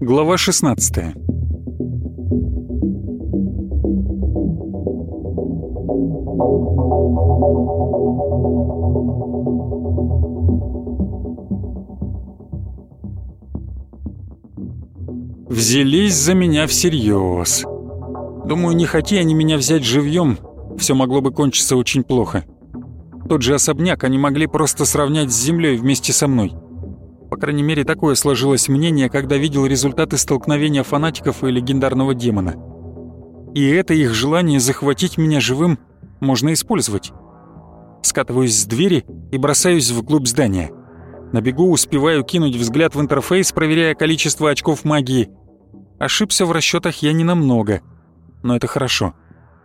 Глава 16 Взялись за меня всерьез. Думаю, не хотя они меня взять живьем, все могло бы кончиться очень плохо. Тот же особняк они могли просто сравнять с землей вместе со мной. По крайней мере, такое сложилось мнение, когда видел результаты столкновения фанатиков и легендарного демона. И это их желание захватить меня живым можно использовать. Скатываюсь с двери и бросаюсь вглубь здания. На бегу успеваю кинуть взгляд в интерфейс, проверяя количество очков магии. Ошибся в расчетах я не намного, но это хорошо.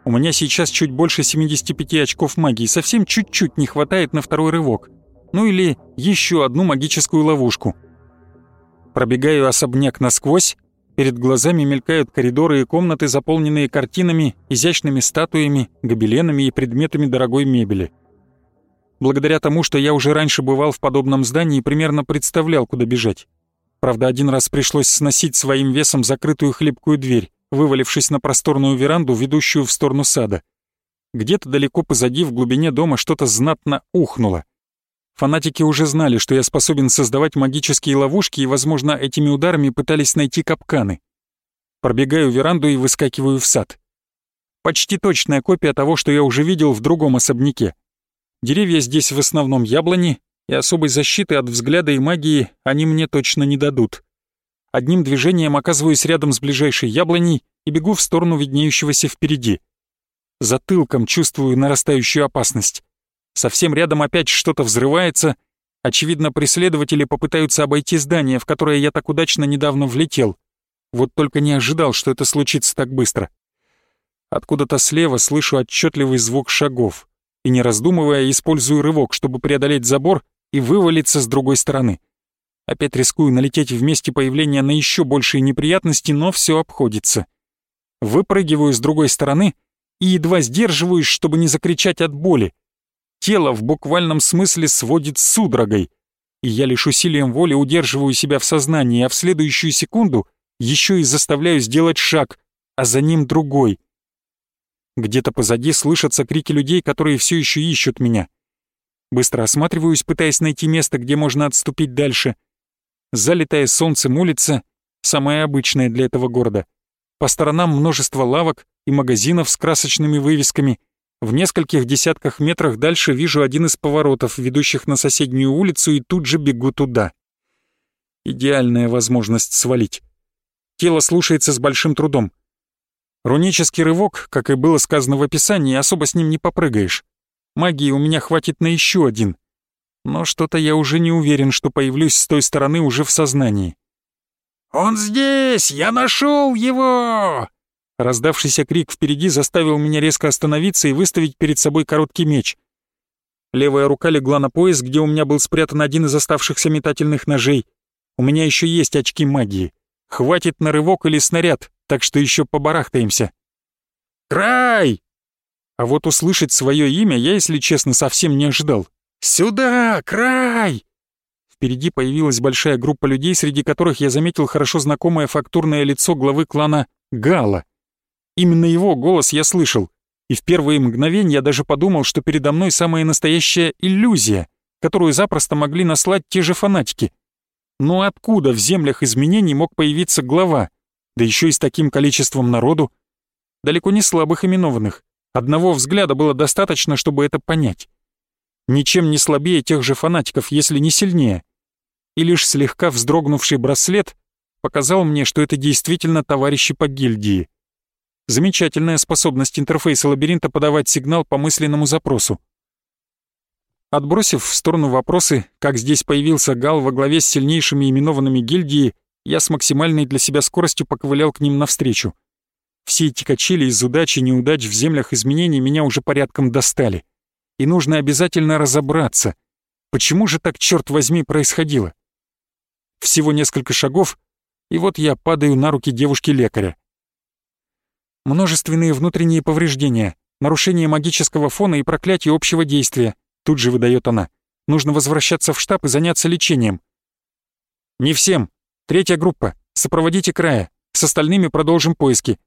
У меня сейчас чуть больше 75 очков магии, совсем чуть-чуть не хватает на второй рывок. Ну или еще одну магическую ловушку. Пробегаю особняк насквозь, перед глазами мелькают коридоры и комнаты, заполненные картинами, изящными статуями, гобеленами и предметами дорогой мебели. Благодаря тому, что я уже раньше бывал в подобном здании примерно представлял, куда бежать. Правда, один раз пришлось сносить своим весом закрытую хлипкую дверь вывалившись на просторную веранду, ведущую в сторону сада. Где-то далеко позади, в глубине дома, что-то знатно ухнуло. Фанатики уже знали, что я способен создавать магические ловушки и, возможно, этими ударами пытались найти капканы. Пробегаю веранду и выскакиваю в сад. Почти точная копия того, что я уже видел в другом особняке. Деревья здесь в основном яблони, и особой защиты от взгляда и магии они мне точно не дадут. Одним движением оказываюсь рядом с ближайшей яблоней и бегу в сторону виднеющегося впереди. Затылком чувствую нарастающую опасность. Совсем рядом опять что-то взрывается. Очевидно, преследователи попытаются обойти здание, в которое я так удачно недавно влетел. Вот только не ожидал, что это случится так быстро. Откуда-то слева слышу отчетливый звук шагов и, не раздумывая, использую рывок, чтобы преодолеть забор и вывалиться с другой стороны. Опять рискую налететь в месте появления на еще большие неприятности, но все обходится. Выпрыгиваю с другой стороны и едва сдерживаюсь, чтобы не закричать от боли. Тело в буквальном смысле сводит судорогой, и я лишь усилием воли удерживаю себя в сознании, а в следующую секунду еще и заставляю сделать шаг, а за ним другой. Где-то позади слышатся крики людей, которые все еще ищут меня. Быстро осматриваюсь, пытаясь найти место, где можно отступить дальше — залитая солнцем улица, самая обычная для этого города. По сторонам множество лавок и магазинов с красочными вывесками. В нескольких десятках метрах дальше вижу один из поворотов, ведущих на соседнюю улицу, и тут же бегу туда. Идеальная возможность свалить. Тело слушается с большим трудом. Рунический рывок, как и было сказано в описании, особо с ним не попрыгаешь. Магии у меня хватит на еще один но что-то я уже не уверен, что появлюсь с той стороны уже в сознании. «Он здесь! Я нашел его!» Раздавшийся крик впереди заставил меня резко остановиться и выставить перед собой короткий меч. Левая рука легла на пояс, где у меня был спрятан один из оставшихся метательных ножей. У меня еще есть очки магии. Хватит на рывок или снаряд, так что еще побарахтаемся. «Край!» А вот услышать свое имя я, если честно, совсем не ожидал. «Сюда! Край!» Впереди появилась большая группа людей, среди которых я заметил хорошо знакомое фактурное лицо главы клана Гала. Именно его голос я слышал, и в первые мгновения я даже подумал, что передо мной самая настоящая иллюзия, которую запросто могли наслать те же фанатики. Но откуда в землях изменений мог появиться глава, да еще и с таким количеством народу? Далеко не слабых именованных. Одного взгляда было достаточно, чтобы это понять ничем не слабее тех же фанатиков, если не сильнее. И лишь слегка вздрогнувший браслет показал мне, что это действительно товарищи по гильдии. Замечательная способность интерфейса лабиринта подавать сигнал по мысленному запросу. Отбросив в сторону вопросы, как здесь появился Гал во главе с сильнейшими именованными гильдии, я с максимальной для себя скоростью поковылял к ним навстречу. Все эти качели из удач и неудач в землях изменений меня уже порядком достали и нужно обязательно разобраться, почему же так, черт возьми, происходило. Всего несколько шагов, и вот я падаю на руки девушки-лекаря. Множественные внутренние повреждения, Нарушение магического фона и проклятие общего действия. Тут же выдает она. Нужно возвращаться в штаб и заняться лечением. Не всем. Третья группа. Сопроводите края. С остальными продолжим поиски.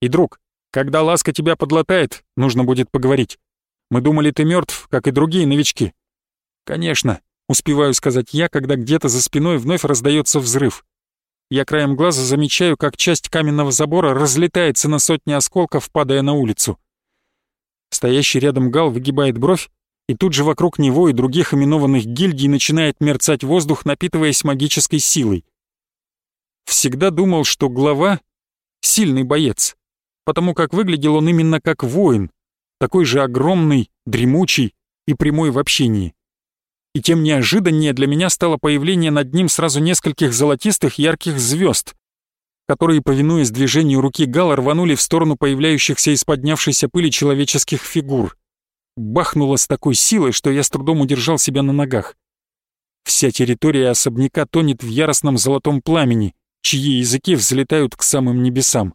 И, друг, когда ласка тебя подлатает, нужно будет поговорить. Мы думали, ты мертв, как и другие новички. Конечно, успеваю сказать я, когда где-то за спиной вновь раздается взрыв. Я краем глаза замечаю, как часть каменного забора разлетается на сотни осколков, падая на улицу. Стоящий рядом Гал выгибает бровь, и тут же вокруг него и других именованных гильдий начинает мерцать воздух, напитываясь магической силой. Всегда думал, что глава — сильный боец, потому как выглядел он именно как воин, такой же огромный, дремучий и прямой в общении и тем неожиданнее для меня стало появление над ним сразу нескольких золотистых ярких звезд, которые, повинуясь движению руки Гала, рванули в сторону появляющихся из поднявшейся пыли человеческих фигур. Бахнуло с такой силой, что я с трудом удержал себя на ногах. Вся территория особняка тонет в яростном золотом пламени, чьи языки взлетают к самым небесам.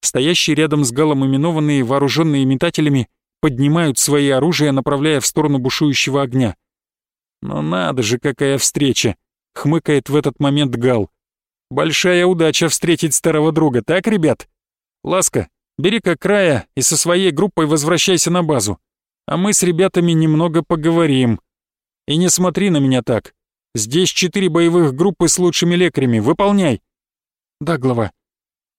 Стоящие рядом с Галом именованные, вооруженные метателями, поднимают свои оружия, направляя в сторону бушующего огня — «Ну надо же, какая встреча!» — хмыкает в этот момент Гал. «Большая удача встретить старого друга, так, ребят? Ласка, бери-ка края и со своей группой возвращайся на базу, а мы с ребятами немного поговорим. И не смотри на меня так. Здесь четыре боевых группы с лучшими лекарями, выполняй!» «Да, глава».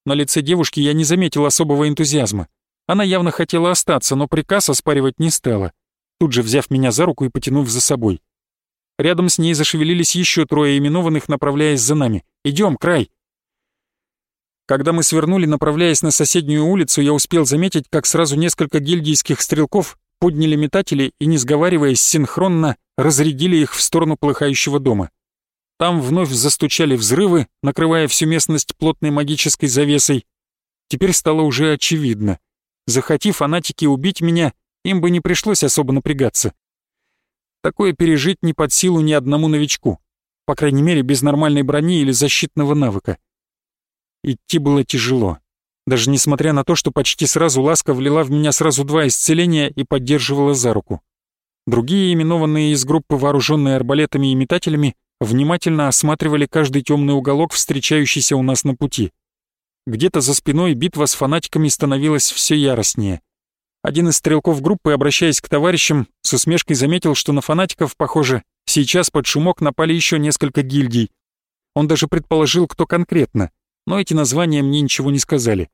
На лице девушки я не заметил особого энтузиазма. Она явно хотела остаться, но приказ оспаривать не стала, тут же взяв меня за руку и потянув за собой. Рядом с ней зашевелились еще трое именованных, направляясь за нами. «Идем, край!» Когда мы свернули, направляясь на соседнюю улицу, я успел заметить, как сразу несколько гильдийских стрелков подняли метатели и, не сговариваясь синхронно, разрядили их в сторону полыхающего дома. Там вновь застучали взрывы, накрывая всю местность плотной магической завесой. Теперь стало уже очевидно. Захоти фанатики убить меня, им бы не пришлось особо напрягаться. Такое пережить не под силу ни одному новичку, по крайней мере без нормальной брони или защитного навыка. Идти было тяжело, даже несмотря на то, что почти сразу Ласка влила в меня сразу два исцеления и поддерживала за руку. Другие, именованные из группы, вооруженные арбалетами и метателями, внимательно осматривали каждый темный уголок, встречающийся у нас на пути. Где-то за спиной битва с фанатиками становилась все яростнее. Один из стрелков группы, обращаясь к товарищам, с усмешкой заметил, что на фанатиков, похоже, сейчас под шумок напали еще несколько гильдий. Он даже предположил, кто конкретно, но эти названия мне ничего не сказали.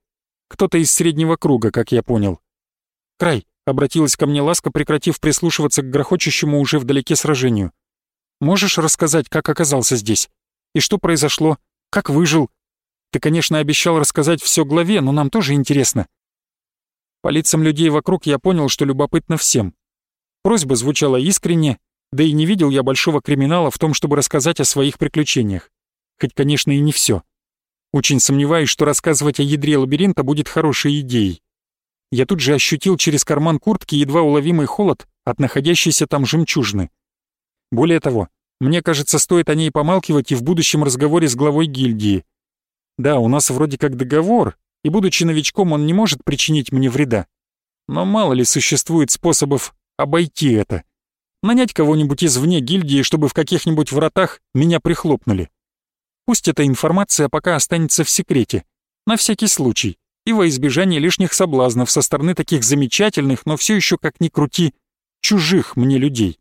Кто-то из среднего круга, как я понял. «Край», — обратилась ко мне ласка, прекратив прислушиваться к грохочущему уже вдалеке сражению. «Можешь рассказать, как оказался здесь? И что произошло? Как выжил? Ты, конечно, обещал рассказать все главе, но нам тоже интересно». По лицам людей вокруг я понял, что любопытно всем. Просьба звучала искренне, да и не видел я большого криминала в том, чтобы рассказать о своих приключениях. Хоть, конечно, и не все. Очень сомневаюсь, что рассказывать о ядре лабиринта будет хорошей идеей. Я тут же ощутил через карман куртки едва уловимый холод от находящейся там жемчужины. Более того, мне кажется, стоит о ней помалкивать и в будущем разговоре с главой гильдии. Да, у нас вроде как договор, и будучи новичком он не может причинить мне вреда. Но мало ли существует способов обойти это. Нанять кого-нибудь извне гильдии, чтобы в каких-нибудь вратах меня прихлопнули. Пусть эта информация пока останется в секрете, на всякий случай, и во избежание лишних соблазнов со стороны таких замечательных, но все еще, как ни крути, чужих мне людей.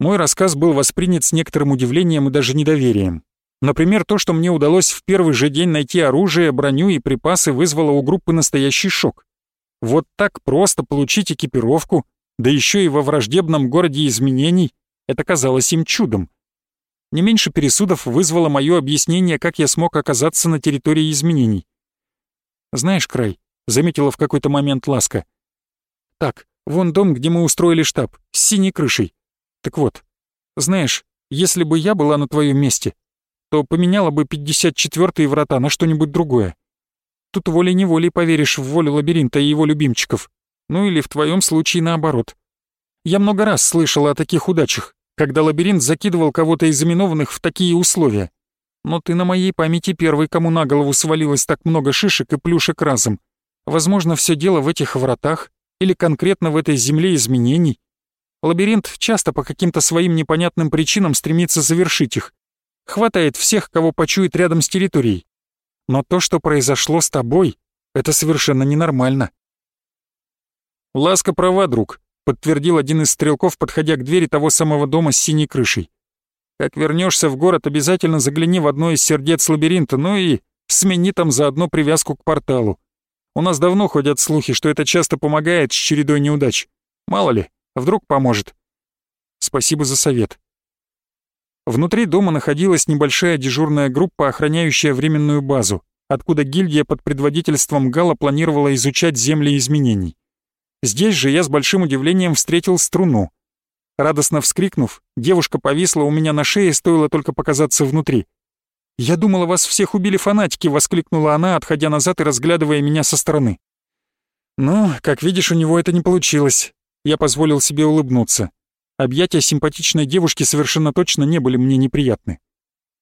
Мой рассказ был воспринят с некоторым удивлением и даже недоверием. Например, то, что мне удалось в первый же день найти оружие, броню и припасы, вызвало у группы настоящий шок. Вот так просто получить экипировку, да еще и во враждебном городе изменений, это казалось им чудом. Не меньше пересудов вызвало мое объяснение, как я смог оказаться на территории изменений. «Знаешь, Край», — заметила в какой-то момент Ласка. «Так, вон дом, где мы устроили штаб, с синей крышей. Так вот, знаешь, если бы я была на твоем месте, то поменяла бы 54-е врата на что-нибудь другое. Тут волей-неволей поверишь в волю лабиринта и его любимчиков. Ну или в твоем случае наоборот. Я много раз слышала о таких удачах, когда лабиринт закидывал кого-то из именованных в такие условия. Но ты на моей памяти первый, кому на голову свалилось так много шишек и плюшек разом. Возможно, все дело в этих вратах или конкретно в этой земле изменений. Лабиринт часто по каким-то своим непонятным причинам стремится завершить их. Хватает всех, кого почует рядом с территорией. Но то, что произошло с тобой, это совершенно ненормально. «Ласка права, друг», — подтвердил один из стрелков, подходя к двери того самого дома с синей крышей. «Как вернешься в город, обязательно загляни в одно из сердец лабиринта, ну и смени там заодно привязку к порталу. У нас давно ходят слухи, что это часто помогает с чередой неудач. Мало ли, вдруг поможет. Спасибо за совет. Внутри дома находилась небольшая дежурная группа, охраняющая временную базу, откуда гильдия под предводительством Гала планировала изучать земли изменений. Здесь же я с большим удивлением встретил струну. Радостно вскрикнув, девушка повисла у меня на шее, стоило только показаться внутри. «Я думала, вас всех убили фанатики!» — воскликнула она, отходя назад и разглядывая меня со стороны. «Ну, как видишь, у него это не получилось». Я позволил себе улыбнуться. Объятия симпатичной девушки совершенно точно не были мне неприятны.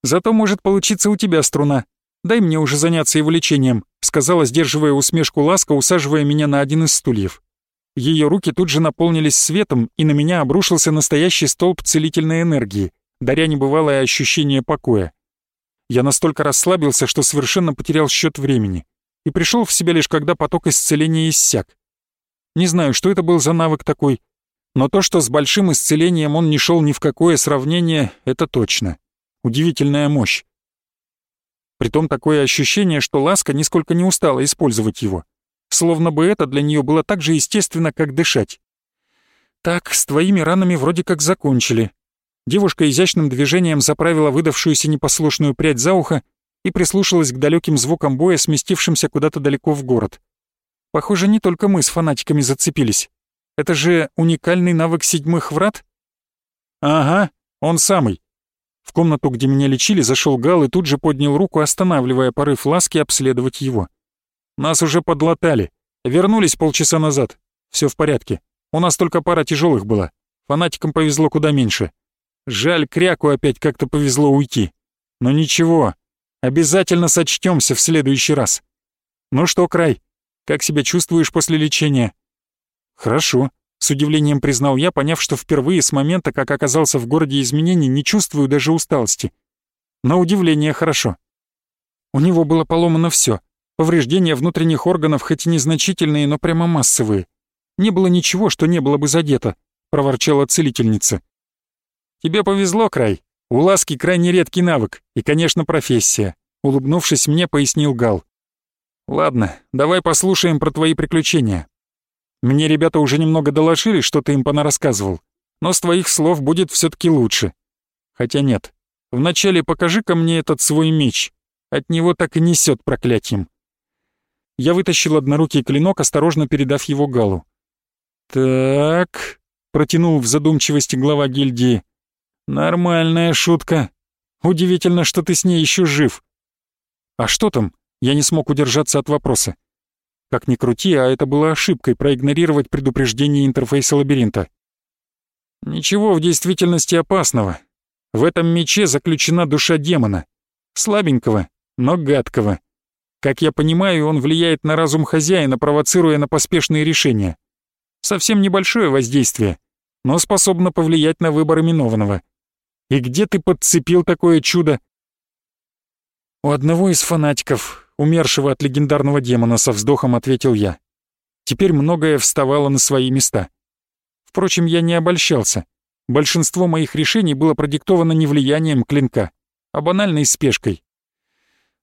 «Зато может получиться у тебя струна. Дай мне уже заняться его лечением», — сказала, сдерживая усмешку Ласка, усаживая меня на один из стульев. Ее руки тут же наполнились светом, и на меня обрушился настоящий столб целительной энергии, даря небывалое ощущение покоя. Я настолько расслабился, что совершенно потерял счет времени, и пришел в себя лишь когда поток исцеления иссяк. Не знаю, что это был за навык такой, но то, что с большим исцелением он не шел ни в какое сравнение, это точно. Удивительная мощь. Притом такое ощущение, что Ласка нисколько не устала использовать его словно бы это для нее было так же естественно, как дышать. «Так, с твоими ранами вроде как закончили». Девушка изящным движением заправила выдавшуюся непослушную прядь за ухо и прислушалась к далеким звукам боя, сместившимся куда-то далеко в город. Похоже, не только мы с фанатиками зацепились. Это же уникальный навык седьмых врат? Ага, он самый. В комнату, где меня лечили, зашел Гал и тут же поднял руку, останавливая порыв ласки обследовать его. Нас уже подлатали. Вернулись полчаса назад. Все в порядке. У нас только пара тяжелых была. Фанатикам повезло куда меньше. Жаль, Кряку опять как-то повезло уйти. Но ничего, обязательно сочтемся в следующий раз. Ну что, Край, как себя чувствуешь после лечения? Хорошо, с удивлением признал я, поняв, что впервые с момента, как оказался в городе изменений, не чувствую даже усталости. На удивление хорошо. У него было поломано все, Повреждения внутренних органов хоть и незначительные, но прямо массовые. Не было ничего, что не было бы задето», — проворчала целительница. «Тебе повезло, Край. У Ласки крайне редкий навык и, конечно, профессия», — улыбнувшись мне, пояснил Гал. «Ладно, давай послушаем про твои приключения. Мне ребята уже немного доложили, что ты им понарассказывал, но с твоих слов будет все таки лучше. Хотя нет, вначале покажи-ка мне этот свой меч. От него так и несет проклятием». Я вытащил однорукий клинок, осторожно передав его Галу. «Так», — протянул в задумчивости глава гильдии. «Нормальная шутка. Удивительно, что ты с ней еще жив». «А что там?» Я не смог удержаться от вопроса. Как ни крути, а это было ошибкой проигнорировать предупреждение интерфейса лабиринта. Ничего в действительности опасного. В этом мече заключена душа демона. Слабенького, но гадкого. Как я понимаю, он влияет на разум хозяина, провоцируя на поспешные решения. Совсем небольшое воздействие, но способно повлиять на выбор именованного. И где ты подцепил такое чудо? У одного из фанатиков, умершего от легендарного демона, со вздохом ответил я. Теперь многое вставало на свои места. Впрочем, я не обольщался. Большинство моих решений было продиктовано не влиянием клинка, а банальной спешкой.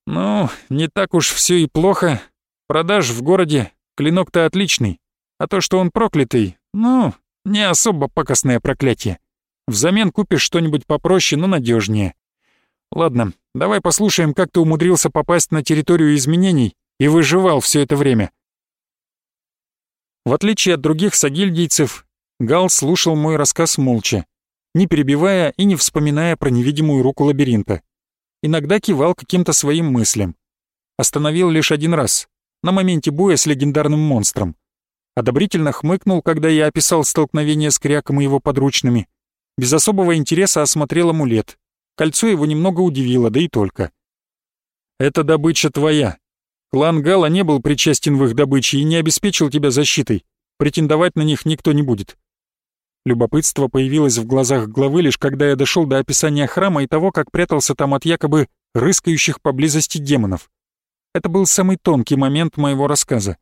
«Ну, не так уж все и плохо. Продаж в городе, клинок-то отличный. А то, что он проклятый, ну, не особо пакостное проклятие. Взамен купишь что-нибудь попроще, но надежнее. Ладно, давай послушаем, как ты умудрился попасть на территорию изменений и выживал все это время». В отличие от других сагильдийцев, Гал слушал мой рассказ молча, не перебивая и не вспоминая про невидимую руку лабиринта иногда кивал каким-то своим мыслям. Остановил лишь один раз, на моменте боя с легендарным монстром. Одобрительно хмыкнул, когда я описал столкновение с Кряком и его подручными. Без особого интереса осмотрел амулет. Кольцо его немного удивило, да и только. «Это добыча твоя. Клан Гала не был причастен в их добыче и не обеспечил тебя защитой. Претендовать на них никто не будет. Любопытство появилось в глазах главы лишь когда я дошел до описания храма и того, как прятался там от якобы рыскающих поблизости демонов. Это был самый тонкий момент моего рассказа.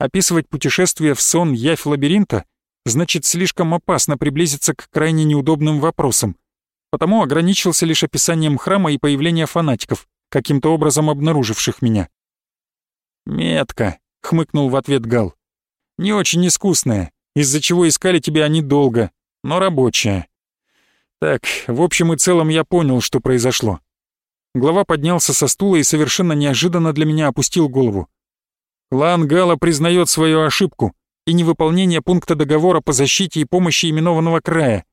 Описывать путешествие в сон явь лабиринта значит слишком опасно приблизиться к крайне неудобным вопросам. Потому ограничился лишь описанием храма и появления фанатиков, каким-то образом обнаруживших меня. «Метка», — хмыкнул в ответ Гал. «Не очень искусная, из-за чего искали тебя они долго, но рабочая. Так, в общем и целом я понял, что произошло. Глава поднялся со стула и совершенно неожиданно для меня опустил голову. Клан Гала признает свою ошибку и невыполнение пункта договора по защите и помощи именованного края.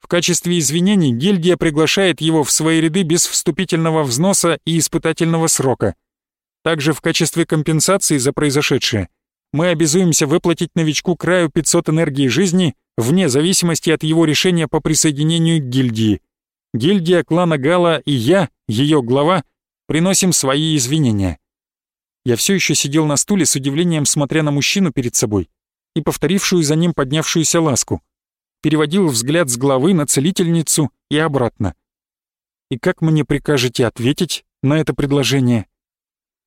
В качестве извинений гильдия приглашает его в свои ряды без вступительного взноса и испытательного срока. Также в качестве компенсации за произошедшее мы обязуемся выплатить новичку краю 500 энергии жизни вне зависимости от его решения по присоединению к гильдии. Гильдия клана Гала и я, ее глава, приносим свои извинения. Я все еще сидел на стуле с удивлением, смотря на мужчину перед собой и повторившую за ним поднявшуюся ласку. Переводил взгляд с главы на целительницу и обратно. И как мне прикажете ответить на это предложение?